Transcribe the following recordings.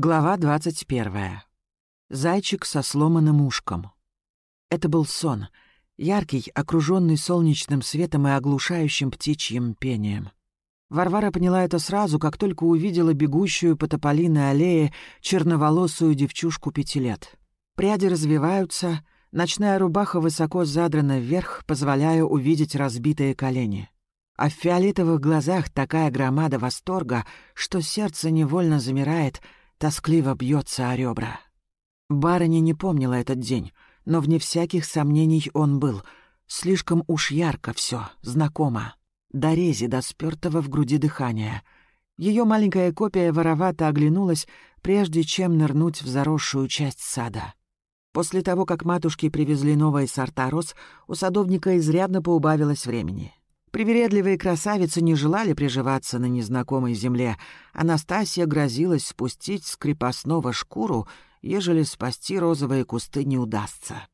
Глава двадцать первая. Зайчик со сломанным ушком. Это был сон, яркий, окруженный солнечным светом и оглушающим птичьим пением. Варвара поняла это сразу, как только увидела бегущую по тополиной аллее черноволосую девчушку пяти лет. Пряди развиваются, ночная рубаха высоко задрана вверх, позволяя увидеть разбитые колени. А в фиолетовых глазах такая громада восторга, что сердце невольно замирает, тоскливо бьется о ребра. Барыня не помнила этот день, но вне всяких сомнений он был. Слишком уж ярко все, знакомо. До рези, до спёртого в груди дыхания. Ее маленькая копия воровато оглянулась, прежде чем нырнуть в заросшую часть сада. После того, как матушки привезли новые сорта роз, у садовника изрядно поубавилось времени. Привередливые красавицы не желали приживаться на незнакомой земле. Анастасия грозилась спустить с крепостного шкуру, ежели спасти розовые кусты не удастся.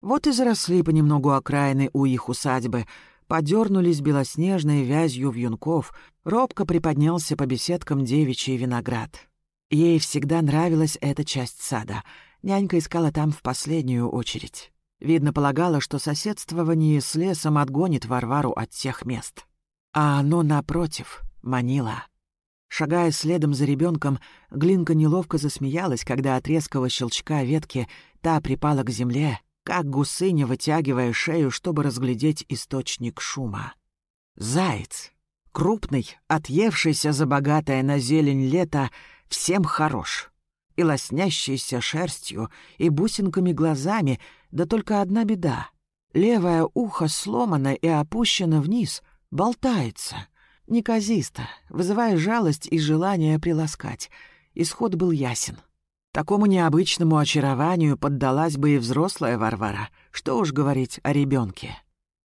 Вот и заросли понемногу окраины у их усадьбы, подернулись белоснежной вязью вьюнков, робко приподнялся по беседкам девичий виноград. Ей всегда нравилась эта часть сада. Нянька искала там в последнюю очередь. Видно, полагала, что соседствование с лесом отгонит Варвару от тех мест. А оно, напротив, манило. Шагая следом за ребенком, Глинка неловко засмеялась, когда от резкого щелчка ветки та припала к земле, как гусыня, вытягивая шею, чтобы разглядеть источник шума. Заяц, крупный, отъевшийся за богатое на зелень лето, всем хорош. И лоснящийся шерстью, и бусинками глазами — да только одна беда. Левое ухо сломано и опущено вниз, болтается. Неказисто, вызывая жалость и желание приласкать. Исход был ясен. Такому необычному очарованию поддалась бы и взрослая Варвара. Что уж говорить о ребенке.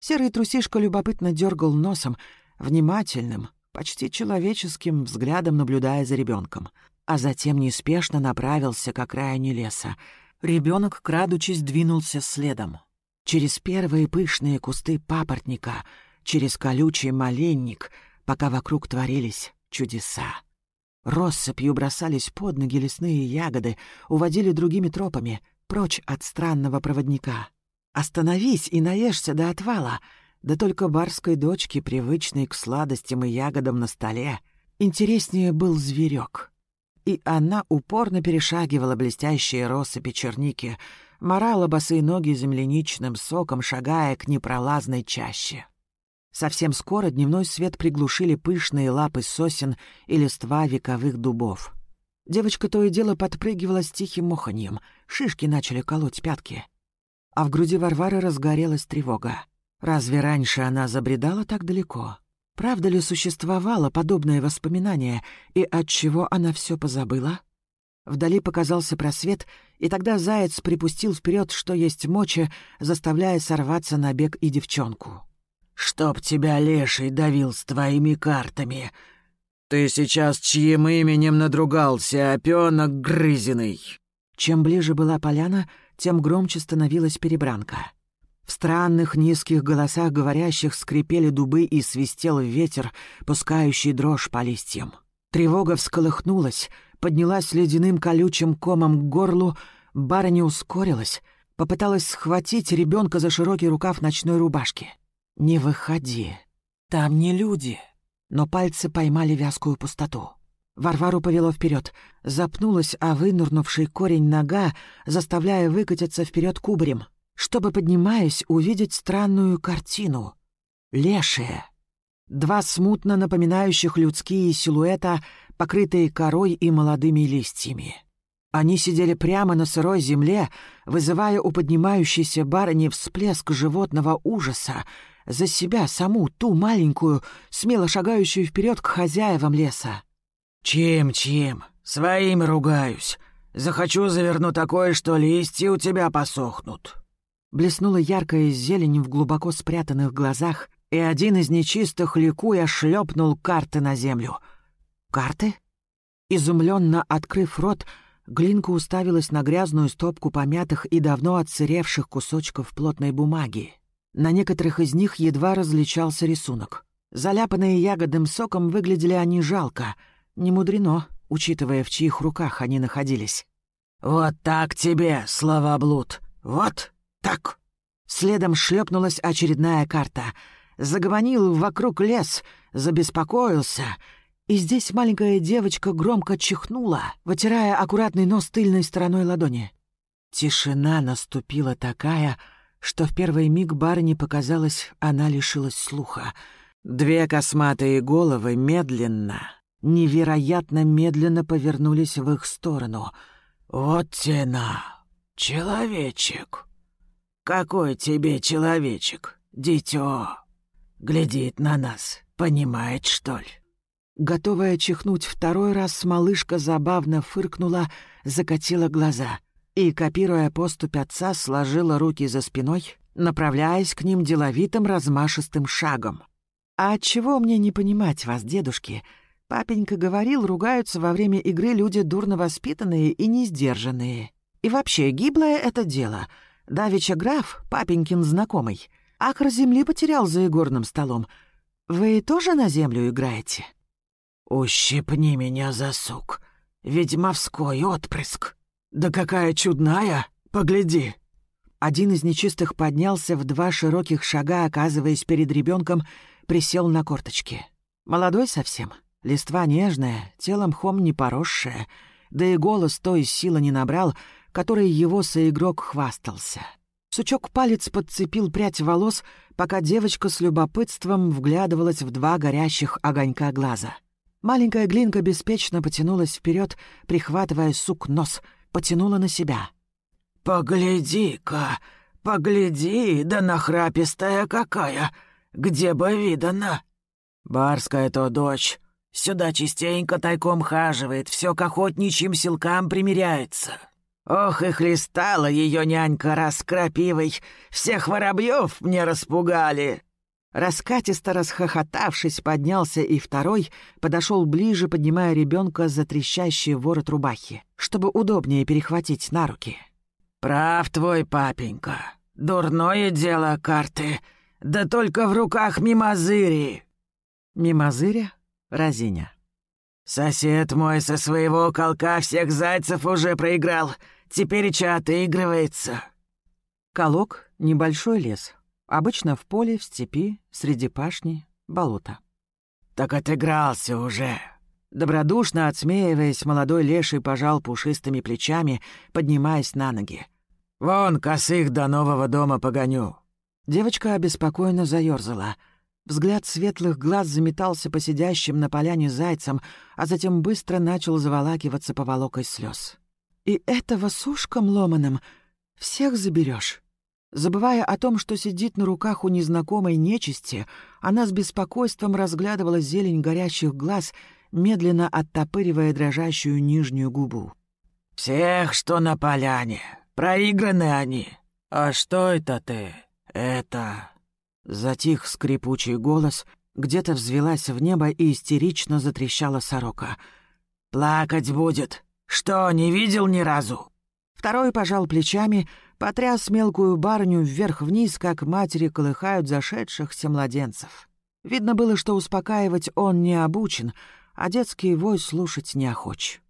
Серый трусишка любопытно дергал носом, внимательным, почти человеческим взглядом наблюдая за ребенком, а затем неспешно направился к окраине леса, Ребенок, крадучись, двинулся следом. Через первые пышные кусты папоротника, через колючий маленник, пока вокруг творились чудеса. Россыпью бросались под ноги лесные ягоды, уводили другими тропами, прочь от странного проводника. Остановись и наешься до отвала, да только барской дочке, привычной к сладостям и ягодам на столе, интереснее был зверек и она упорно перешагивала блестящие россыпи черники, морала босые ноги земляничным соком, шагая к непролазной чаще. Совсем скоро дневной свет приглушили пышные лапы сосен и листва вековых дубов. Девочка то и дело подпрыгивала с тихим моханьем, шишки начали колоть пятки. А в груди Варвары разгорелась тревога. Разве раньше она забредала так далеко? Правда ли существовало подобное воспоминание, и от чего она все позабыла? Вдали показался просвет, и тогда заяц припустил вперед, что есть мочи, заставляя сорваться на бег и девчонку. «Чтоб тебя леший давил с твоими картами! Ты сейчас чьим именем надругался, опёнок грызиный?» Чем ближе была поляна, тем громче становилась перебранка. В странных низких голосах говорящих скрипели дубы и свистел ветер, пускающий дрожь по листьям. Тревога всколыхнулась, поднялась ледяным колючим комом к горлу, барыня ускорилась, попыталась схватить ребенка за широкий рукав ночной рубашки. «Не выходи, там не люди!» Но пальцы поймали вязкую пустоту. Варвару повело вперед, запнулась, а вынурнувший корень нога, заставляя выкатиться вперед кубарем — чтобы, поднимаясь, увидеть странную картину. Лешие. Два смутно напоминающих людские силуэта, покрытые корой и молодыми листьями. Они сидели прямо на сырой земле, вызывая у поднимающейся барыни всплеск животного ужаса за себя саму, ту маленькую, смело шагающую вперед к хозяевам леса. «Чем-чем? Своим ругаюсь. Захочу заверну такое, что листья у тебя посохнут». Блеснула яркая зелень в глубоко спрятанных глазах, и один из нечистых ликуя шлепнул карты на землю. «Карты?» Изумленно открыв рот, Глинка уставилась на грязную стопку помятых и давно отсыревших кусочков плотной бумаги. На некоторых из них едва различался рисунок. Заляпанные ягодным соком выглядели они жалко. Не мудрено, учитывая, в чьих руках они находились. «Вот так тебе, словоблуд! Вот так!» Следом шлепнулась очередная карта. Загомонил вокруг лес, забеспокоился. И здесь маленькая девочка громко чихнула, вытирая аккуратный нос тыльной стороной ладони. Тишина наступила такая, что в первый миг барыне показалось, она лишилась слуха. Две косматые головы медленно, невероятно медленно повернулись в их сторону. «Вот тена, человечек!» «Какой тебе человечек, дитё?» Глядит на нас, понимает, что ли?» Готовая чихнуть второй раз, малышка забавно фыркнула, закатила глаза и, копируя поступь отца, сложила руки за спиной, направляясь к ним деловитым размашистым шагом. «А чего мне не понимать вас, дедушки? Папенька говорил, ругаются во время игры люди дурно воспитанные и несдержанные. И вообще, гиблое это дело — Давича граф, папенькин знакомый, акр земли потерял за игорным столом. Вы тоже на землю играете?» «Ущипни меня за сук, ведьмовской отпрыск. Да какая чудная, погляди!» Один из нечистых поднялся в два широких шага, оказываясь перед ребенком, присел на корточки. Молодой совсем, листва нежная, телом хом не поросшая, да и голос той силы не набрал, которой его соигрок хвастался. Сучок палец подцепил прядь волос, пока девочка с любопытством вглядывалась в два горящих огонька глаза. Маленькая глинка беспечно потянулась вперед, прихватывая сук нос, потянула на себя. «Погляди-ка, погляди, да нахрапистая какая! Где бы видана?» «Барская-то дочь. Сюда частенько тайком хаживает, все к охотничьим силкам примиряется. Ох, и хлестала ее нянька раскрапивой. Всех воробьев мне распугали. Раскатисто расхохотавшись, поднялся и второй, подошел ближе, поднимая ребенка за трещащий ворот рубахи, чтобы удобнее перехватить на руки. «Прав твой папенька. Дурное дело карты. Да только в руках мимозыри». «Мимозыря? Разиня». «Сосед мой со своего колка всех зайцев уже проиграл. Теперь Теперь отыгрывается». Колок — небольшой лес. Обычно в поле, в степи, среди пашни, болота. «Так отыгрался уже». Добродушно отсмеиваясь, молодой леший пожал пушистыми плечами, поднимаясь на ноги. «Вон, косых до нового дома погоню». Девочка обеспокоенно заёрзала. Взгляд светлых глаз заметался по сидящим на поляне зайцам, а затем быстро начал заволакиваться поволокой слез. И этого сушком ломаным всех заберешь. Забывая о том, что сидит на руках у незнакомой нечисти, она с беспокойством разглядывала зелень горящих глаз, медленно оттопыривая дрожащую нижнюю губу. «Всех, что на поляне. Проиграны они. А что это ты? Это...» Затих скрипучий голос, где-то взвелась в небо и истерично затрещала сорока. «Плакать будет. «Что, не видел ни разу?» Второй пожал плечами, потряс мелкую барню вверх-вниз, как матери колыхают зашедшихся младенцев. Видно было, что успокаивать он не обучен, а детский вой слушать не охоч.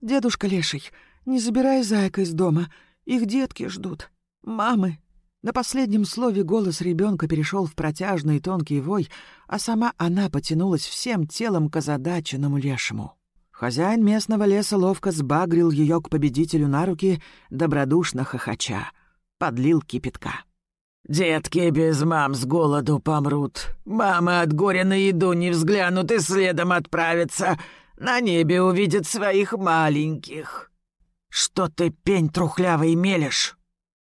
«Дедушка Леший, не забирай зайка из дома, их детки ждут. Мамы!» На последнем слове голос ребенка перешел в протяжный тонкий вой, а сама она потянулась всем телом к озадаченному лешему. Хозяин местного леса ловко сбагрил ее к победителю на руки, добродушно хохоча. Подлил кипятка. «Детки без мам с голоду помрут. Мамы от горя на еду не взглянут и следом отправятся. На небе увидят своих маленьких». «Что ты, пень трухлявый, мелешь?»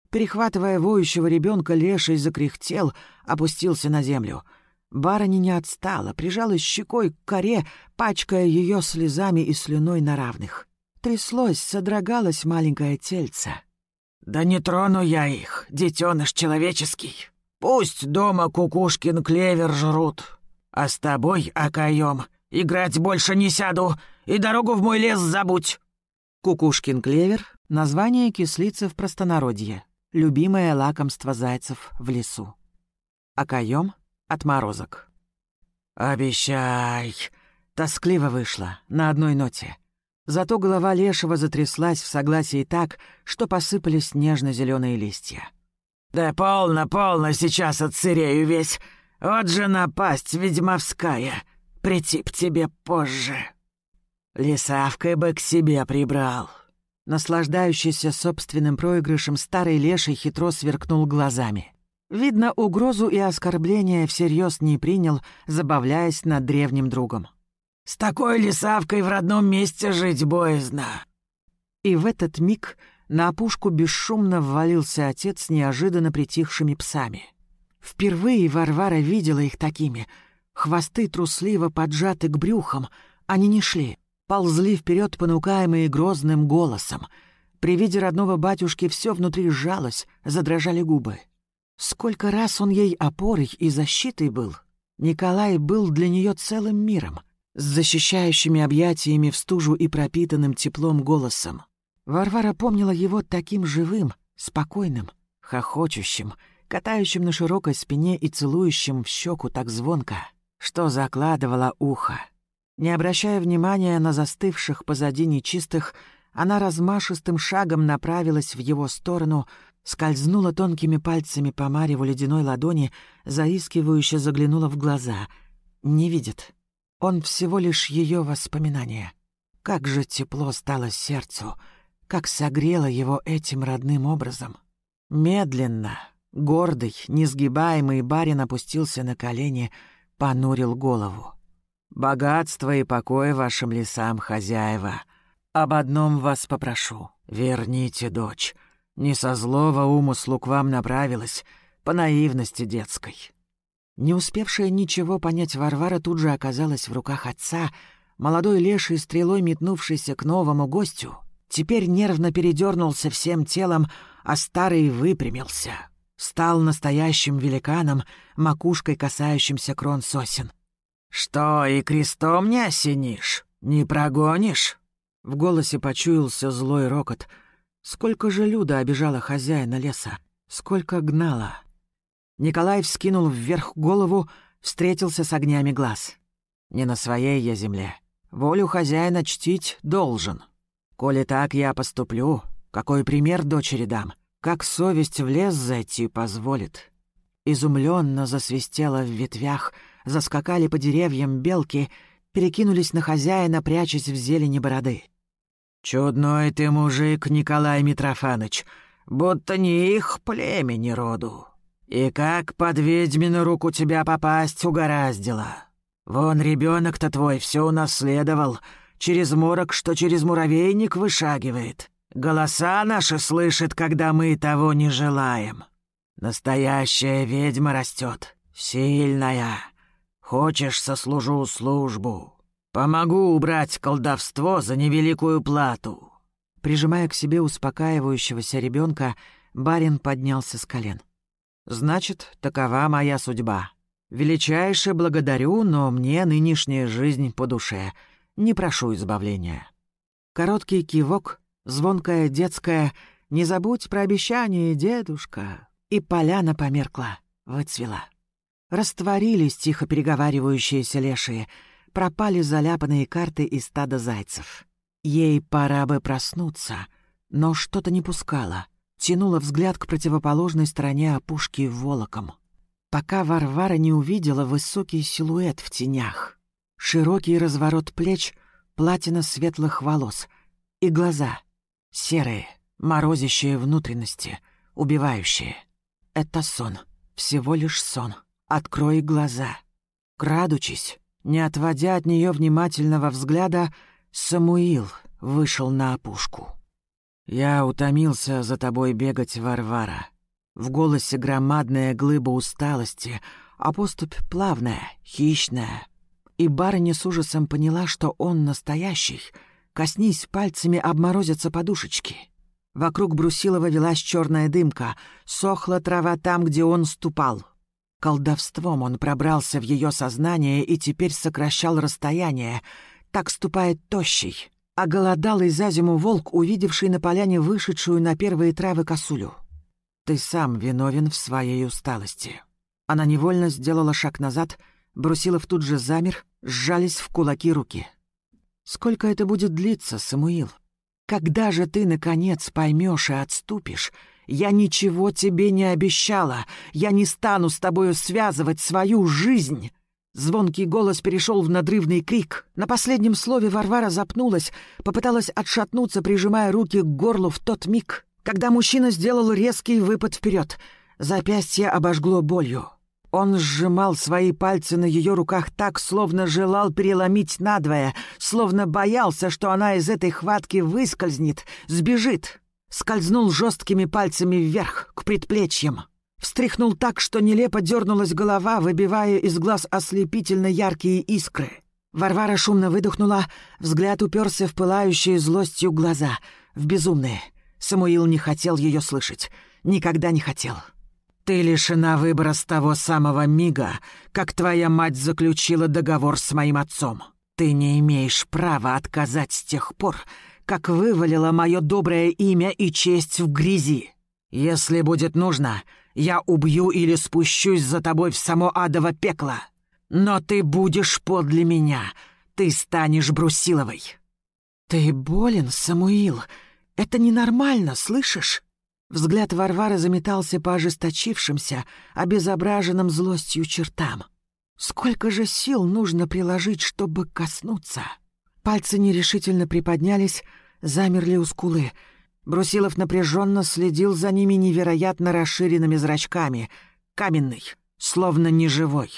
Перехватывая воющего ребенка, леший закряхтел, опустился на землю — Барыня не отстала, прижалась щекой к коре, пачкая ее слезами и слюной на равных. Тряслось, содрогалось маленькое тельце. «Да не трону я их, детеныш человеческий. Пусть дома кукушкин клевер жрут. А с тобой, окоем, играть больше не сяду, и дорогу в мой лес забудь». Кукушкин клевер — название кислицы в простонародье, любимое лакомство зайцев в лесу. Окоем — Отморозок. «Обещай!» Тоскливо вышло, на одной ноте. Зато голова лешего затряслась в согласии так, что посыпались нежно-зеленые листья. «Да полно, полно, сейчас отсырею весь. Вот же напасть ведьмовская. Прийти к тебе позже. Лисавкой бы к себе прибрал». Наслаждающийся собственным проигрышем старый леший хитро сверкнул глазами. Видно, угрозу и оскорбление всерьез не принял, забавляясь над древним другом. «С такой лисавкой в родном месте жить боязно!» И в этот миг на опушку бесшумно ввалился отец с неожиданно притихшими псами. Впервые Варвара видела их такими. Хвосты трусливо поджаты к брюхам, они не шли, ползли вперед, понукаемые грозным голосом. При виде родного батюшки все внутри сжалось, задрожали губы. Сколько раз он ей опорой и защитой был. Николай был для нее целым миром, с защищающими объятиями в стужу и пропитанным теплом голосом. Варвара помнила его таким живым, спокойным, хохочущим, катающим на широкой спине и целующим в щеку так звонко, что закладывала ухо. Не обращая внимания на застывших позади нечистых, она размашистым шагом направилась в его сторону, скользнула тонкими пальцами по мареву ледяной ладони, заискивающе заглянула в глаза. Не видит. Он всего лишь ее воспоминание. Как же тепло стало сердцу, как согрело его этим родным образом. Медленно, гордый, несгибаемый барин опустился на колени, понурил голову. Богатство и покой вашим лесам, хозяева. Об одном вас попрошу. Верните дочь. Не со злого умыслу к вам направилась, по наивности детской». Не успевшая ничего понять Варвара тут же оказалась в руках отца, молодой леший стрелой метнувшийся к новому гостю, теперь нервно передернулся всем телом, а старый выпрямился. Стал настоящим великаном, макушкой касающимся крон сосен. «Что, и крестом не осенишь? Не прогонишь?» В голосе почуялся злой рокот. Сколько же Люда обижала хозяина леса, сколько гнала. Николай вскинул вверх голову, встретился с огнями глаз. «Не на своей я земле. Волю хозяина чтить должен. Коли так я поступлю, какой пример дочери дам, как совесть в лес зайти позволит». Изумленно засвистела в ветвях — заскакали по деревьям белки, перекинулись на хозяина, прячась в зелени бороды. «Чудной ты мужик, Николай Митрофаныч, будто не их племени роду. И как под ведьмину руку тебя попасть угораздило? Вон ребенок то твой все унаследовал, через морок, что через муравейник вышагивает. Голоса наши слышит, когда мы того не желаем. Настоящая ведьма растет, сильная, Хочешь, сослужу службу. Помогу убрать колдовство за невеликую плату». Прижимая к себе успокаивающегося ребенка, барин поднялся с колен. «Значит, такова моя судьба. Величайше благодарю, но мне нынешняя жизнь по душе. Не прошу избавления». Короткий кивок, звонкая детская «Не забудь про обещание, дедушка!» И поляна померкла, выцвела. Растворились тихо переговаривающиеся лешие, пропали заляпанные карты и стадо зайцев. Ей пора бы проснуться, но что-то не пускало, тянуло взгляд к противоположной стороне опушки волоком. Пока Варвара не увидела высокий силуэт в тенях, широкий разворот плеч, платина светлых волос и глаза, серые, морозящие внутренности, убивающие. Это сон, всего лишь сон. Открой глаза. Крадучись, не отводя от нее внимательного взгляда, Самуил вышел на опушку. «Я утомился за тобой бегать, Варвара». В голосе громадная глыба усталости, а поступь плавная, хищная. И барыня с ужасом поняла, что он настоящий. Коснись пальцами, обморозятся подушечки. Вокруг Брусилова велась черная дымка, сохла трава там, где он ступал. Колдовством он пробрался в ее сознание и теперь сокращал расстояние. Так ступает тощий, а голодалый за зиму волк, увидевший на поляне вышедшую на первые травы косулю. Ты сам виновен в своей усталости. Она невольно сделала шаг назад, Брусилов тут же замер, сжались в кулаки руки. Сколько это будет длиться, Самуил? Когда же ты, наконец, поймешь и отступишь? Я ничего тебе не обещала. Я не стану с тобою связывать свою жизнь. Звонкий голос перешел в надрывный крик. На последнем слове Варвара запнулась, попыталась отшатнуться, прижимая руки к горлу в тот миг, когда мужчина сделал резкий выпад вперед. Запястье обожгло болью. Он сжимал свои пальцы на ее руках так, словно желал переломить надвое, словно боялся, что она из этой хватки выскользнет, сбежит. Скользнул жесткими пальцами вверх, к предплечьям. Встряхнул так, что нелепо дернулась голова, выбивая из глаз ослепительно яркие искры. Варвара шумно выдохнула, взгляд уперся в пылающие злостью глаза, в безумные. Самуил не хотел ее слышать, никогда не хотел. «Ты лишена выбора с того самого мига, как твоя мать заключила договор с моим отцом. Ты не имеешь права отказать с тех пор, как вывалила мое доброе имя и честь в грязи. Если будет нужно, я убью или спущусь за тобой в само адово пекло. Но ты будешь подле меня, ты станешь Брусиловой». «Ты болен, Самуил? Это ненормально, слышишь?» Взгляд Варвары заметался по ожесточившимся, обезображенным злостью чертам. Сколько же сил нужно приложить, чтобы коснуться? Пальцы нерешительно приподнялись, замерли у скулы. Брусилов напряженно следил за ними невероятно расширенными зрачками. Каменный, словно неживой.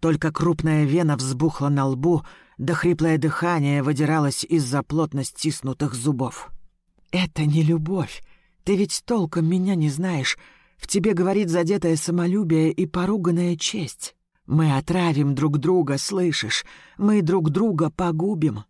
Только крупная вена взбухла на лбу, да хриплое дыхание выдиралось из-за плотно стиснутых зубов. «Это не любовь. Ты ведь толком меня не знаешь. В тебе говорит задетое самолюбие и поруганная честь. Мы отравим друг друга, слышишь? Мы друг друга погубим».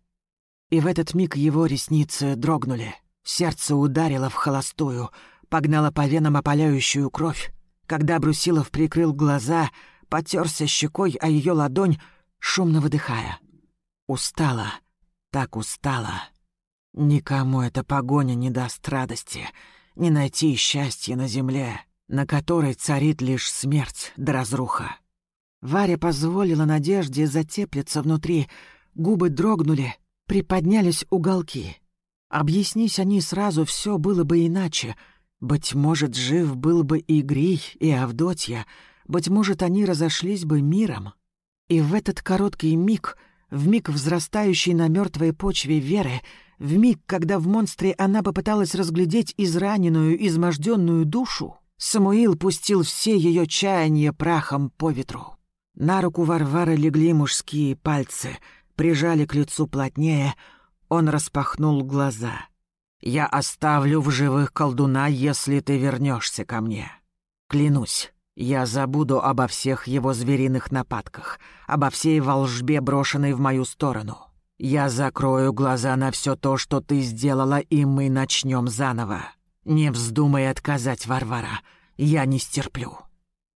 И в этот миг его ресницы дрогнули. Сердце ударило в холостую, погнало по венам опаляющую кровь. Когда Брусилов прикрыл глаза, потерся щекой о ее ладонь, шумно выдыхая. Устала, так устала. Никому эта погоня не даст радости не найти счастья на земле, на которой царит лишь смерть да разруха. Варя позволила надежде затеплиться внутри, губы дрогнули, приподнялись уголки. Объяснись они сразу, все было бы иначе. Быть может, жив был бы и Грий, и Авдотья, быть может, они разошлись бы миром. И в этот короткий миг, в миг взрастающей на мертвой почве веры, в миг, когда в монстре она попыталась разглядеть израненную, изможденную душу, Самуил пустил все ее чаяния прахом по ветру. На руку Варвары легли мужские пальцы, прижали к лицу плотнее. Он распахнул глаза. «Я оставлю в живых колдуна, если ты вернешься ко мне. Клянусь, я забуду обо всех его звериных нападках, обо всей волжбе, брошенной в мою сторону. Я закрою глаза на все то, что ты сделала, и мы начнем заново. Не вздумай отказать, Варвара. Я не стерплю».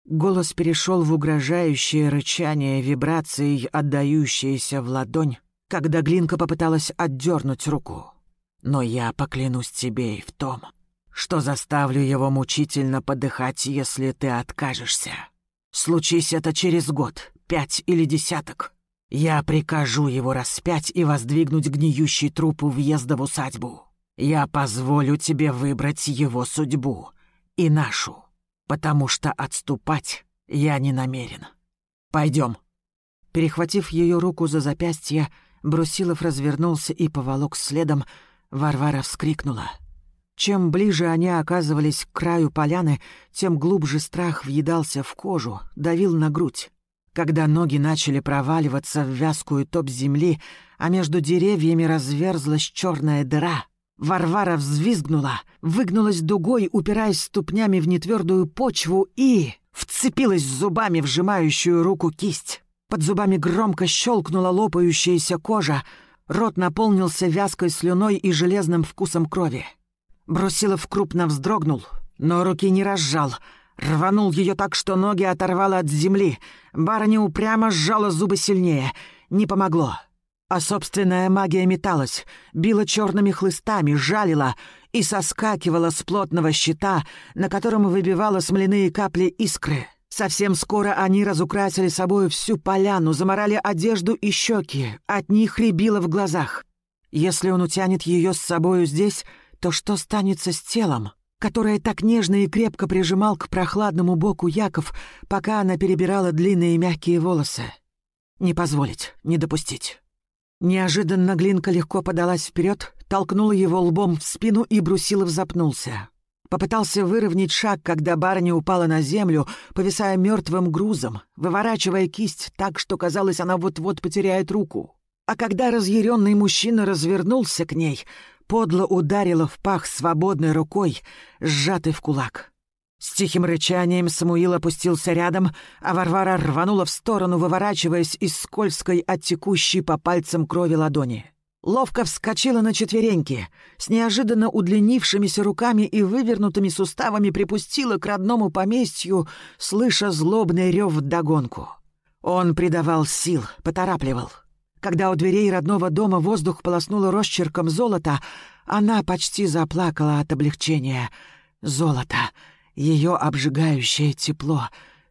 Голос перешел в угрожающее рычание вибрацией, отдающееся в ладонь, когда Глинка попыталась отдернуть руку. «Но я поклянусь тебе и в том, что заставлю его мучительно подыхать, если ты откажешься. Случись это через год, пять или десяток, я прикажу его распять и воздвигнуть гниющий труп у въезда в усадьбу. Я позволю тебе выбрать его судьбу и нашу, потому что отступать я не намерен. Пойдем. Перехватив ее руку за запястье, Брусилов развернулся и поволок следом. Варвара вскрикнула. Чем ближе они оказывались к краю поляны, тем глубже страх въедался в кожу, давил на грудь. Когда ноги начали проваливаться в вязкую топ земли, а между деревьями разверзлась черная дыра, Варвара взвизгнула, выгнулась дугой, упираясь ступнями в нетвердую почву и... вцепилась зубами в сжимающую руку кисть. Под зубами громко щелкнула лопающаяся кожа, рот наполнился вязкой слюной и железным вкусом крови. Брусилов крупно вздрогнул, но руки не разжал — Рванул ее так, что ноги оторвало от земли. Барыня упрямо сжала зубы сильнее. Не помогло. А собственная магия металась, била черными хлыстами, жалила и соскакивала с плотного щита, на котором выбивала смоляные капли искры. Совсем скоро они разукрасили собой всю поляну, заморали одежду и щеки, от них рябило в глазах. Если он утянет ее с собою здесь, то что станется с телом, которое так нежно и крепко прижимал к прохладному боку Яков, пока она перебирала длинные мягкие волосы? Не позволить, не допустить. Неожиданно Глинка легко подалась вперед, толкнула его лбом в спину, и Брусилов запнулся. Попытался выровнять шаг, когда барыня упала на землю, повисая мертвым грузом, выворачивая кисть так, что казалось, она вот-вот потеряет руку. А когда разъяренный мужчина развернулся к ней, подло ударила в пах свободной рукой, сжатой в кулак. С тихим рычанием Самуил опустился рядом, а Варвара рванула в сторону, выворачиваясь из скользкой от текущей по пальцам крови ладони. Ловко вскочила на четвереньки, с неожиданно удлинившимися руками и вывернутыми суставами припустила к родному поместью, слыша злобный рев вдогонку. Он придавал сил, поторапливал. Когда у дверей родного дома воздух полоснуло росчерком золота, она почти заплакала от облегчения. Золото, ее обжигающее тепло,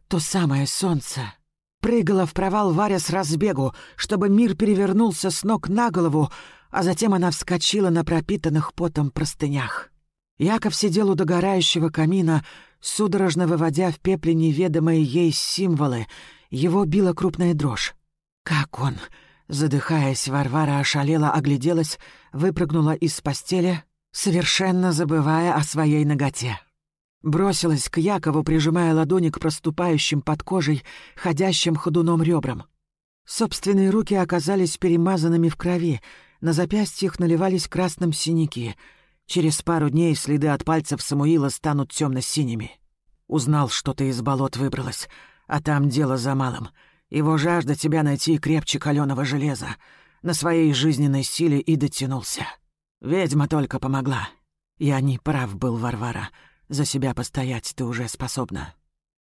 то самое солнце. Прыгала в провал Варя с разбегу, чтобы мир перевернулся с ног на голову, а затем она вскочила на пропитанных потом простынях. Яков сидел у догорающего камина, судорожно выводя в пепле неведомые ей символы. Его била крупная дрожь. «Как он?» Задыхаясь, Варвара ошалела, огляделась, выпрыгнула из постели, совершенно забывая о своей ноготе. Бросилась к Якову, прижимая ладони к проступающим под кожей, ходящим ходуном ребрам. Собственные руки оказались перемазанными в крови, на запястьях наливались красным синяки. Через пару дней следы от пальцев Самуила станут темно-синими. Узнал, что ты из болот выбралась, а там дело за малым. Его жажда тебя найти крепче каленого железа. На своей жизненной силе и дотянулся. Ведьма только помогла. Я не прав был, Варвара. За себя постоять ты уже способна».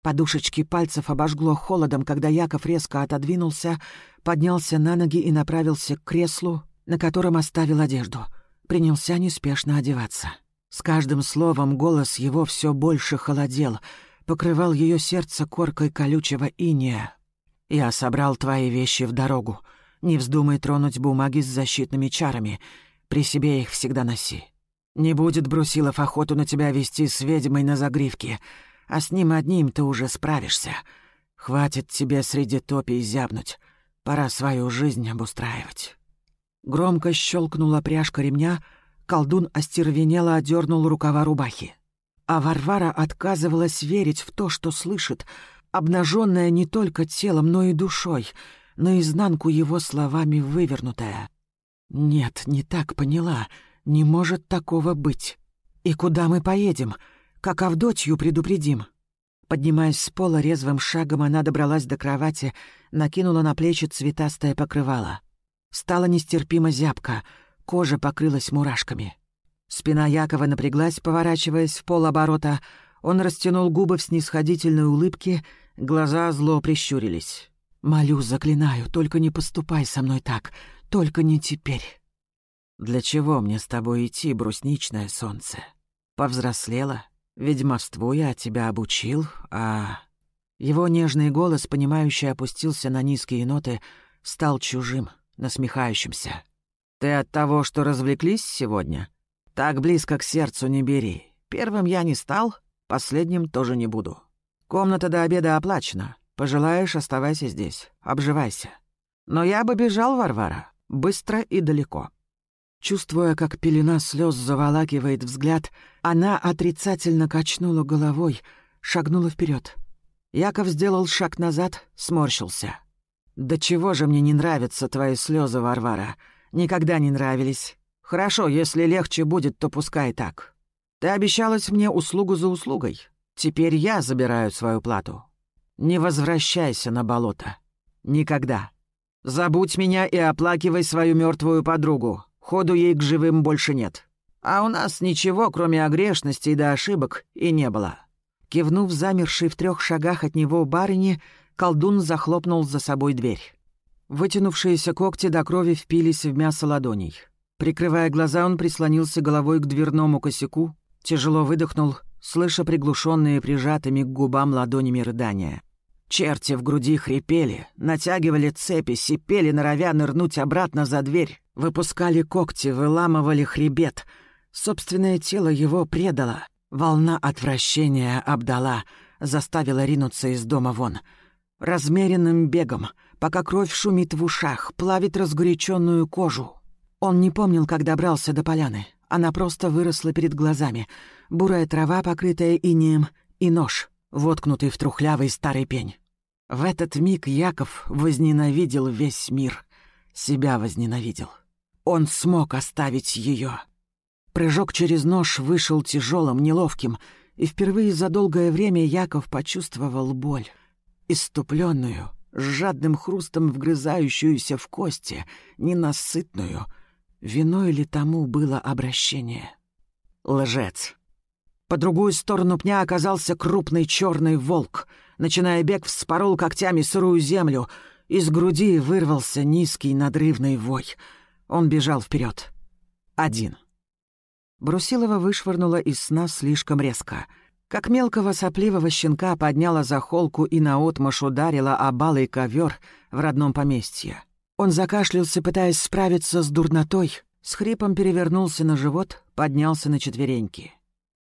Подушечки пальцев обожгло холодом, когда Яков резко отодвинулся, поднялся на ноги и направился к креслу, на котором оставил одежду. Принялся неспешно одеваться. С каждым словом голос его все больше холодел, покрывал ее сердце коркой колючего иния. «Я собрал твои вещи в дорогу. Не вздумай тронуть бумаги с защитными чарами. При себе их всегда носи. Не будет Брусилов охоту на тебя вести с ведьмой на загривке, а с ним одним ты уже справишься. Хватит тебе среди топий зябнуть. Пора свою жизнь обустраивать». Громко щелкнула пряжка ремня, колдун остервенело одернул рукава рубахи. А Варвара отказывалась верить в то, что слышит, обнаженная не только телом, но и душой, наизнанку его словами вывернутая. «Нет, не так поняла», не может такого быть. И куда мы поедем? Как Авдотью предупредим?» Поднимаясь с пола резвым шагом, она добралась до кровати, накинула на плечи цветастое покрывало. Стала нестерпимо зябко, кожа покрылась мурашками. Спина Якова напряглась, поворачиваясь в полоборота. Он растянул губы в снисходительной улыбке, глаза зло прищурились. «Молю, заклинаю, только не поступай со мной так, только не теперь». «Для чего мне с тобой идти, брусничное солнце? Повзрослела, ведьмовству я тебя обучил, а...» Его нежный голос, понимающий, опустился на низкие ноты, стал чужим, насмехающимся. «Ты от того, что развлеклись сегодня? Так близко к сердцу не бери. Первым я не стал, последним тоже не буду. Комната до обеда оплачена. Пожелаешь, оставайся здесь, обживайся. Но я бы бежал, Варвара, быстро и далеко». Чувствуя, как пелена слез заволакивает взгляд, она отрицательно качнула головой, шагнула вперед. Яков сделал шаг назад, сморщился. «Да чего же мне не нравятся твои слезы, Варвара? Никогда не нравились. Хорошо, если легче будет, то пускай так. Ты обещалась мне услугу за услугой. Теперь я забираю свою плату. Не возвращайся на болото. Никогда. Забудь меня и оплакивай свою мертвую подругу. Ходу ей к живым больше нет. А у нас ничего, кроме огрешностей да ошибок, и не было». Кивнув замерший в трех шагах от него барыни, колдун захлопнул за собой дверь. Вытянувшиеся когти до крови впились в мясо ладоней. Прикрывая глаза, он прислонился головой к дверному косяку, тяжело выдохнул, слыша приглушенные прижатыми к губам ладонями рыдания. Черти в груди хрипели, натягивали цепи, сипели, норовя нырнуть обратно за дверь, выпускали когти, выламывали хребет. Собственное тело его предало. Волна отвращения обдала, заставила ринуться из дома вон. Размеренным бегом, пока кровь шумит в ушах, плавит разгоряченную кожу. Он не помнил, как добрался до поляны. Она просто выросла перед глазами. Бурая трава, покрытая инеем, и нож, воткнутый в трухлявый старый пень. В этот миг Яков возненавидел весь мир. Себя возненавидел. Он смог оставить ее. Прыжок через нож вышел тяжелым, неловким, и впервые за долгое время Яков почувствовал боль. Иступленную, с жадным хрустом вгрызающуюся в кости, ненасытную. Виной ли тому было обращение? Лжец. По другую сторону пня оказался крупный черный волк — Начиная бег, вспорол когтями сырую землю. Из груди вырвался низкий надрывный вой. Он бежал вперед. Один. Брусилова вышвырнула из сна слишком резко. Как мелкого сопливого щенка подняла за холку и наотмашь ударила обалый ковер в родном поместье. Он закашлялся, пытаясь справиться с дурнотой, с хрипом перевернулся на живот, поднялся на четвереньки.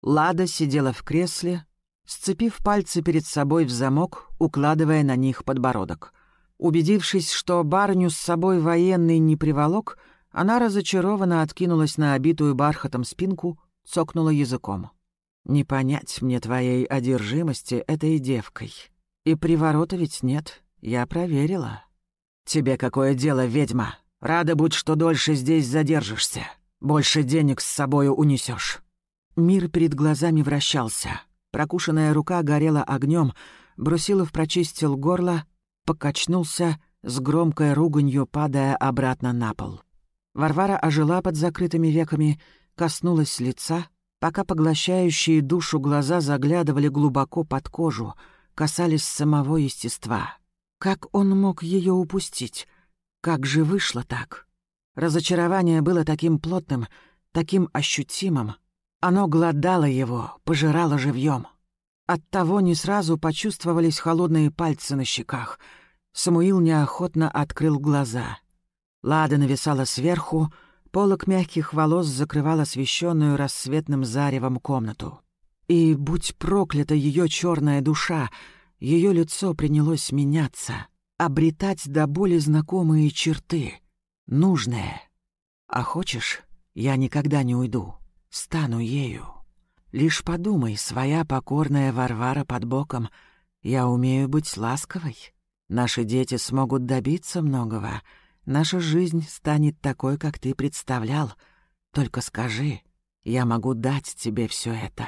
Лада сидела в кресле, сцепив пальцы перед собой в замок, укладывая на них подбородок. Убедившись, что барню с собой военный не приволок, она разочарованно откинулась на обитую бархатом спинку, цокнула языком. «Не понять мне твоей одержимости этой девкой. И приворота ведь нет, я проверила». «Тебе какое дело, ведьма? Рада будь, что дольше здесь задержишься. Больше денег с собою унесешь. Мир перед глазами вращался — Прокушенная рука горела огнем, Брусилов прочистил горло, покачнулся, с громкой руганью падая обратно на пол. Варвара ожила под закрытыми веками, коснулась лица, пока поглощающие душу глаза заглядывали глубоко под кожу, касались самого естества. Как он мог ее упустить? Как же вышло так? Разочарование было таким плотным, таким ощутимым, оно глодало его, пожирало живьем. Оттого не сразу почувствовались холодные пальцы на щеках. Самуил неохотно открыл глаза. Лада нависала сверху, полок мягких волос закрывал освещенную рассветным заревом комнату. И, будь проклята ее черная душа, ее лицо принялось меняться, обретать до боли знакомые черты, нужные. А хочешь, я никогда не уйду стану ею. Лишь подумай, своя покорная Варвара под боком, я умею быть ласковой. Наши дети смогут добиться многого. Наша жизнь станет такой, как ты представлял. Только скажи, я могу дать тебе все это».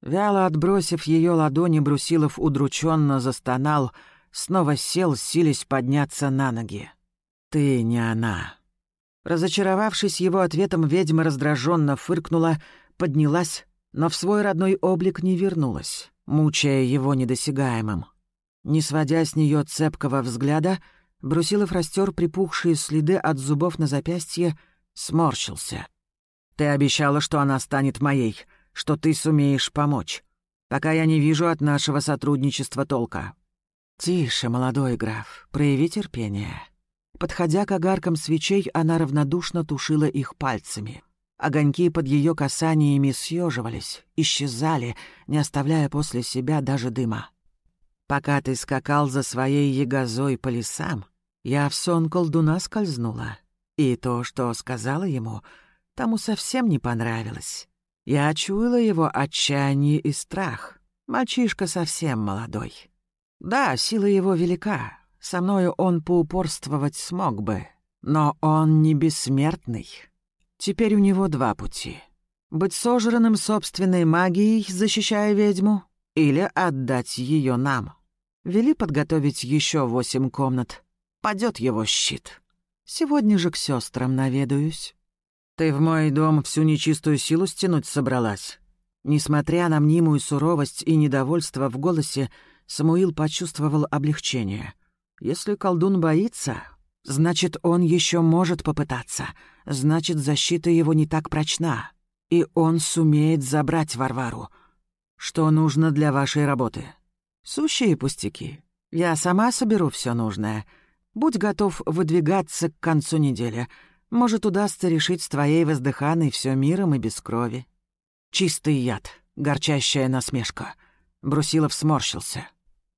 Вяло отбросив ее ладони, Брусилов удрученно застонал, снова сел, силясь подняться на ноги. «Ты не она. Разочаровавшись его ответом, ведьма раздраженно фыркнула, поднялась, но в свой родной облик не вернулась, мучая его недосягаемым. Не сводя с нее цепкого взгляда, Брусилов растер припухшие следы от зубов на запястье, сморщился. «Ты обещала, что она станет моей, что ты сумеешь помочь, пока я не вижу от нашего сотрудничества толка». «Тише, молодой граф, прояви терпение», Подходя к огаркам свечей, она равнодушно тушила их пальцами. Огоньки под ее касаниями съеживались, исчезали, не оставляя после себя даже дыма. «Пока ты скакал за своей ягозой по лесам, я в сон колдуна скользнула. И то, что сказала ему, тому совсем не понравилось. Я чуяла его отчаяние и страх. Мальчишка совсем молодой. Да, сила его велика, со мною он поупорствовать смог бы, но он не бессмертный. Теперь у него два пути. Быть сожранным собственной магией, защищая ведьму, или отдать ее нам. Вели подготовить еще восемь комнат. Падет его щит. Сегодня же к сестрам наведаюсь. Ты в мой дом всю нечистую силу стянуть собралась. Несмотря на мнимую суровость и недовольство в голосе, Самуил почувствовал облегчение — если колдун боится, значит, он еще может попытаться. Значит, защита его не так прочна. И он сумеет забрать Варвару. Что нужно для вашей работы? Сущие пустяки. Я сама соберу все нужное. Будь готов выдвигаться к концу недели. Может, удастся решить с твоей воздыханой все миром и без крови. Чистый яд, горчащая насмешка. Брусилов сморщился.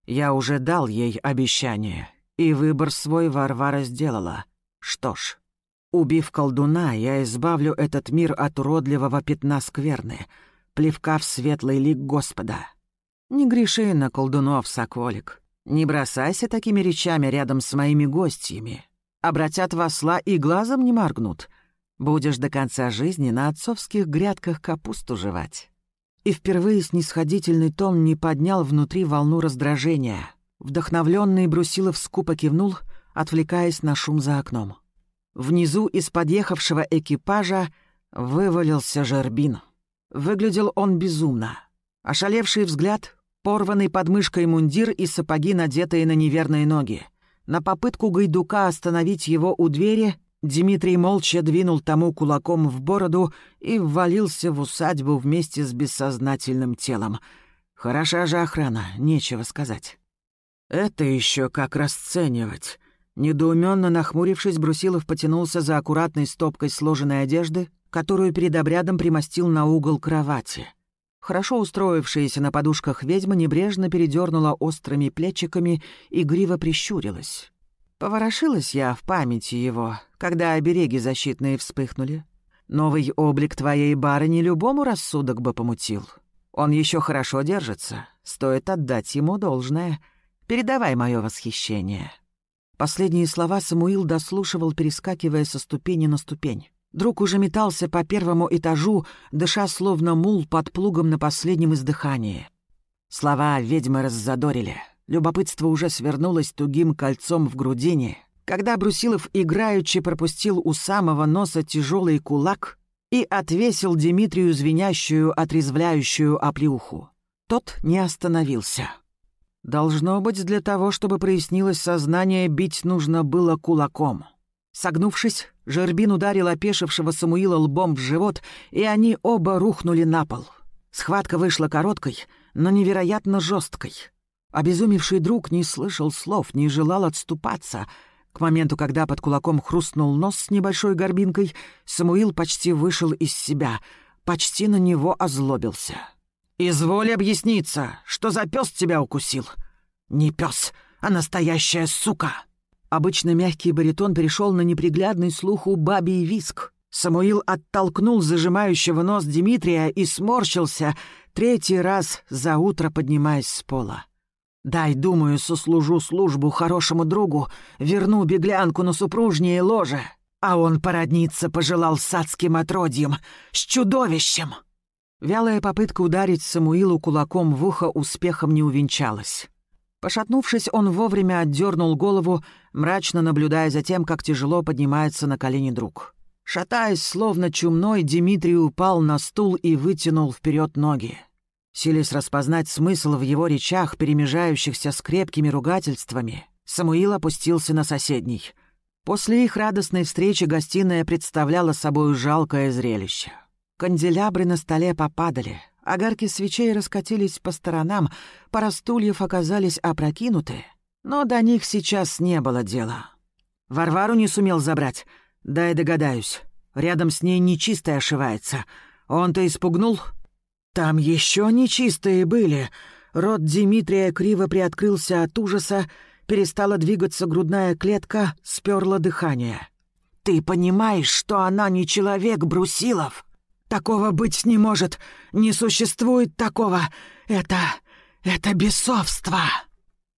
Я уже дал ей обещание, и выбор свой Варвара сделала. Что ж, убив колдуна, я избавлю этот мир от уродливого пятна скверны, плевка в светлый лик Господа. Не греши на колдунов, соколик. Не бросайся такими речами рядом с моими гостями. Обратят в осла и глазом не моргнут. Будешь до конца жизни на отцовских грядках капусту жевать. И впервые снисходительный тон не поднял внутри волну раздражения. Вдохновленный Брусилов скупо кивнул, отвлекаясь на шум за окном. Внизу из подъехавшего экипажа вывалился Жербин. Выглядел он безумно. Ошалевший взгляд, порванный подмышкой мундир и сапоги, надетые на неверные ноги. На попытку Гайдука остановить его у двери Дмитрий молча двинул тому кулаком в бороду и ввалился в усадьбу вместе с бессознательным телом. Хороша же охрана, нечего сказать. «Это еще как расценивать?» Недоуменно нахмурившись, Брусилов потянулся за аккуратной стопкой сложенной одежды, которую перед обрядом примостил на угол кровати. Хорошо устроившаяся на подушках ведьма небрежно передернула острыми плечиками и гриво прищурилась. Поворошилась я в памяти его, когда обереги защитные вспыхнули. Новый облик твоей барыни любому рассудок бы помутил. Он еще хорошо держится, стоит отдать ему должное. Передавай мое восхищение». Последние слова Самуил дослушивал, перескакивая со ступени на ступень. Друг уже метался по первому этажу, дыша словно мул под плугом на последнем издыхании. Слова ведьмы раззадорили. Любопытство уже свернулось тугим кольцом в грудине, когда Брусилов играючи пропустил у самого носа тяжелый кулак и отвесил Дмитрию звенящую, отрезвляющую оплюху. Тот не остановился. Должно быть, для того, чтобы прояснилось сознание, бить нужно было кулаком — Согнувшись, Жербин ударил опешившего Самуила лбом в живот, и они оба рухнули на пол. Схватка вышла короткой, но невероятно жесткой. Обезумевший друг не слышал слов, не желал отступаться. К моменту, когда под кулаком хрустнул нос с небольшой горбинкой, Самуил почти вышел из себя, почти на него озлобился. «Изволь объясниться, что за пес тебя укусил?» «Не пес, а настоящая сука!» Обычно мягкий баритон перешел на неприглядный слуху бабий виск. Самуил оттолкнул зажимающего нос Дмитрия и сморщился, третий раз за утро поднимаясь с пола. «Дай, думаю, сослужу службу хорошему другу, верну беглянку на супружнее ложе». А он породниться пожелал с адским отродьем, с чудовищем. Вялая попытка ударить Самуилу кулаком в ухо успехом не увенчалась. Пошатнувшись, он вовремя отдернул голову, мрачно наблюдая за тем, как тяжело поднимается на колени друг. Шатаясь, словно чумной, Дмитрий упал на стул и вытянул вперед ноги. Силясь распознать смысл в его речах, перемежающихся с крепкими ругательствами, Самуил опустился на соседний. После их радостной встречи гостиная представляла собой жалкое зрелище. Канделябры на столе попадали, Огарки свечей раскатились по сторонам, пара стульев оказались опрокинуты, но до них сейчас не было дела. Варвару не сумел забрать. Дай догадаюсь. Рядом с ней нечистая ошивается. Он-то испугнул? Там еще нечистые были. Рот Дмитрия криво приоткрылся от ужаса, перестала двигаться грудная клетка, сперла дыхание. «Ты понимаешь, что она не человек, Брусилов?» Такого быть не может. Не существует такого. Это... это бесовство.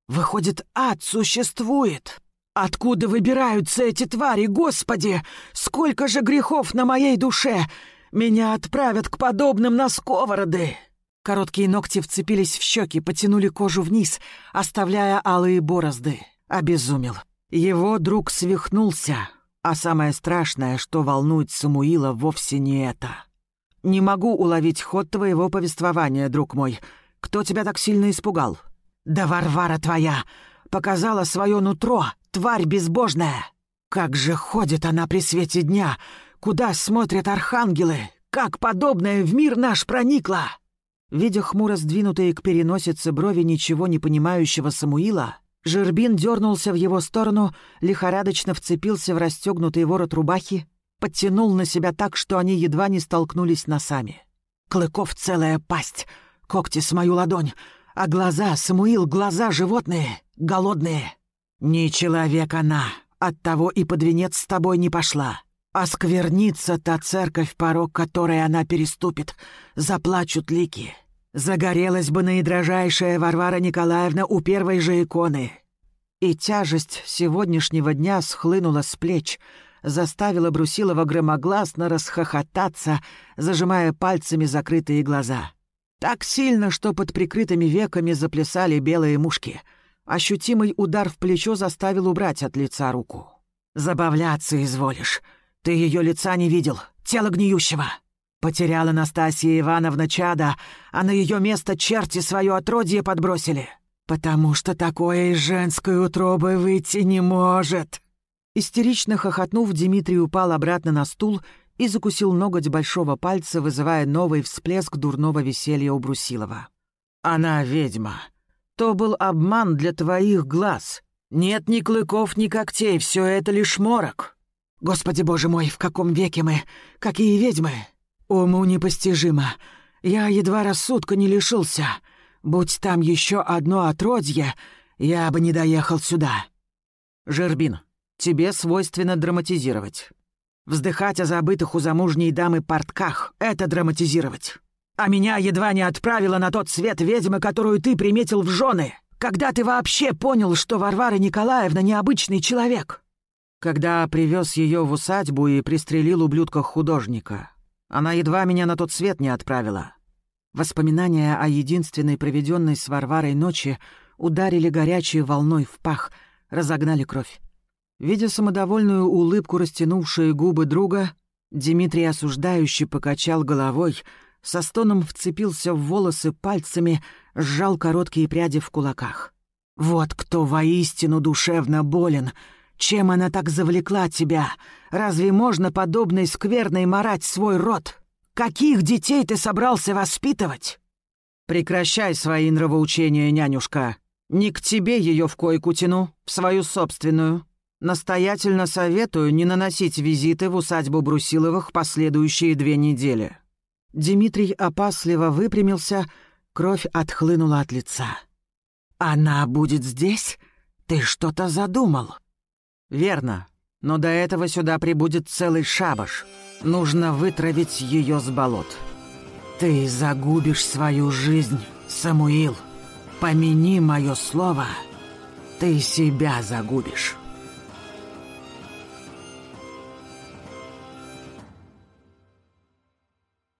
Выходит, ад существует. Откуда выбираются эти твари, Господи? Сколько же грехов на моей душе! Меня отправят к подобным на сковороды!» Короткие ногти вцепились в щеки, потянули кожу вниз, оставляя алые борозды. Обезумел. Его друг свихнулся. А самое страшное, что волнует Самуила, вовсе не это. «Не могу уловить ход твоего повествования, друг мой. Кто тебя так сильно испугал?» «Да Варвара твоя! Показала свое нутро, тварь безбожная! Как же ходит она при свете дня! Куда смотрят архангелы! Как подобное в мир наш проникло!» Видя хмуро сдвинутые к переносице брови ничего не понимающего Самуила, Жербин дернулся в его сторону, лихорадочно вцепился в расстегнутый ворот рубахи, подтянул на себя так, что они едва не столкнулись носами. Клыков целая пасть, когти с мою ладонь, а глаза, Самуил, глаза животные, голодные. Не человек она, оттого и под венец с тобой не пошла. Осквернится та церковь, порог которой она переступит, заплачут лики. Загорелась бы наидрожайшая Варвара Николаевна у первой же иконы. И тяжесть сегодняшнего дня схлынула с плеч, заставила Брусилова громогласно расхохотаться, зажимая пальцами закрытые глаза. Так сильно, что под прикрытыми веками заплясали белые мушки. Ощутимый удар в плечо заставил убрать от лица руку. «Забавляться изволишь. Ты ее лица не видел, тело гниющего. Потеряла Настасья Ивановна чада, а на ее место черти свое отродье подбросили. Потому что такое из женской утробы выйти не может». Истерично хохотнув, Дмитрий упал обратно на стул и закусил ноготь большого пальца, вызывая новый всплеск дурного веселья у Брусилова. «Она ведьма. То был обман для твоих глаз. Нет ни клыков, ни когтей, все это лишь морок. Господи боже мой, в каком веке мы? Какие ведьмы? Уму непостижимо. Я едва рассудка не лишился. Будь там еще одно отродье, я бы не доехал сюда. Жербин, тебе свойственно драматизировать. Вздыхать о забытых у замужней дамы портках — это драматизировать. А меня едва не отправила на тот свет ведьмы, которую ты приметил в жены. Когда ты вообще понял, что Варвара Николаевна необычный человек? Когда привез ее в усадьбу и пристрелил ублюдка художника. Она едва меня на тот свет не отправила. Воспоминания о единственной проведенной с Варварой ночи ударили горячей волной в пах, разогнали кровь. Видя самодовольную улыбку, растянувшие губы друга, Дмитрий осуждающе покачал головой, со стоном вцепился в волосы пальцами, сжал короткие пряди в кулаках. «Вот кто воистину душевно болен!» Чем она так завлекла тебя? Разве можно подобной скверной марать свой род? Каких детей ты собрался воспитывать? Прекращай свои нравоучения, нянюшка. Не к тебе ее в койку тяну, в свою собственную. Настоятельно советую не наносить визиты в усадьбу Брусиловых последующие две недели». Дмитрий опасливо выпрямился, кровь отхлынула от лица. «Она будет здесь? Ты что-то задумал?» «Верно. Но до этого сюда прибудет целый шабаш. Нужно вытравить ее с болот». «Ты загубишь свою жизнь, Самуил. Помяни мое слово, ты себя загубишь».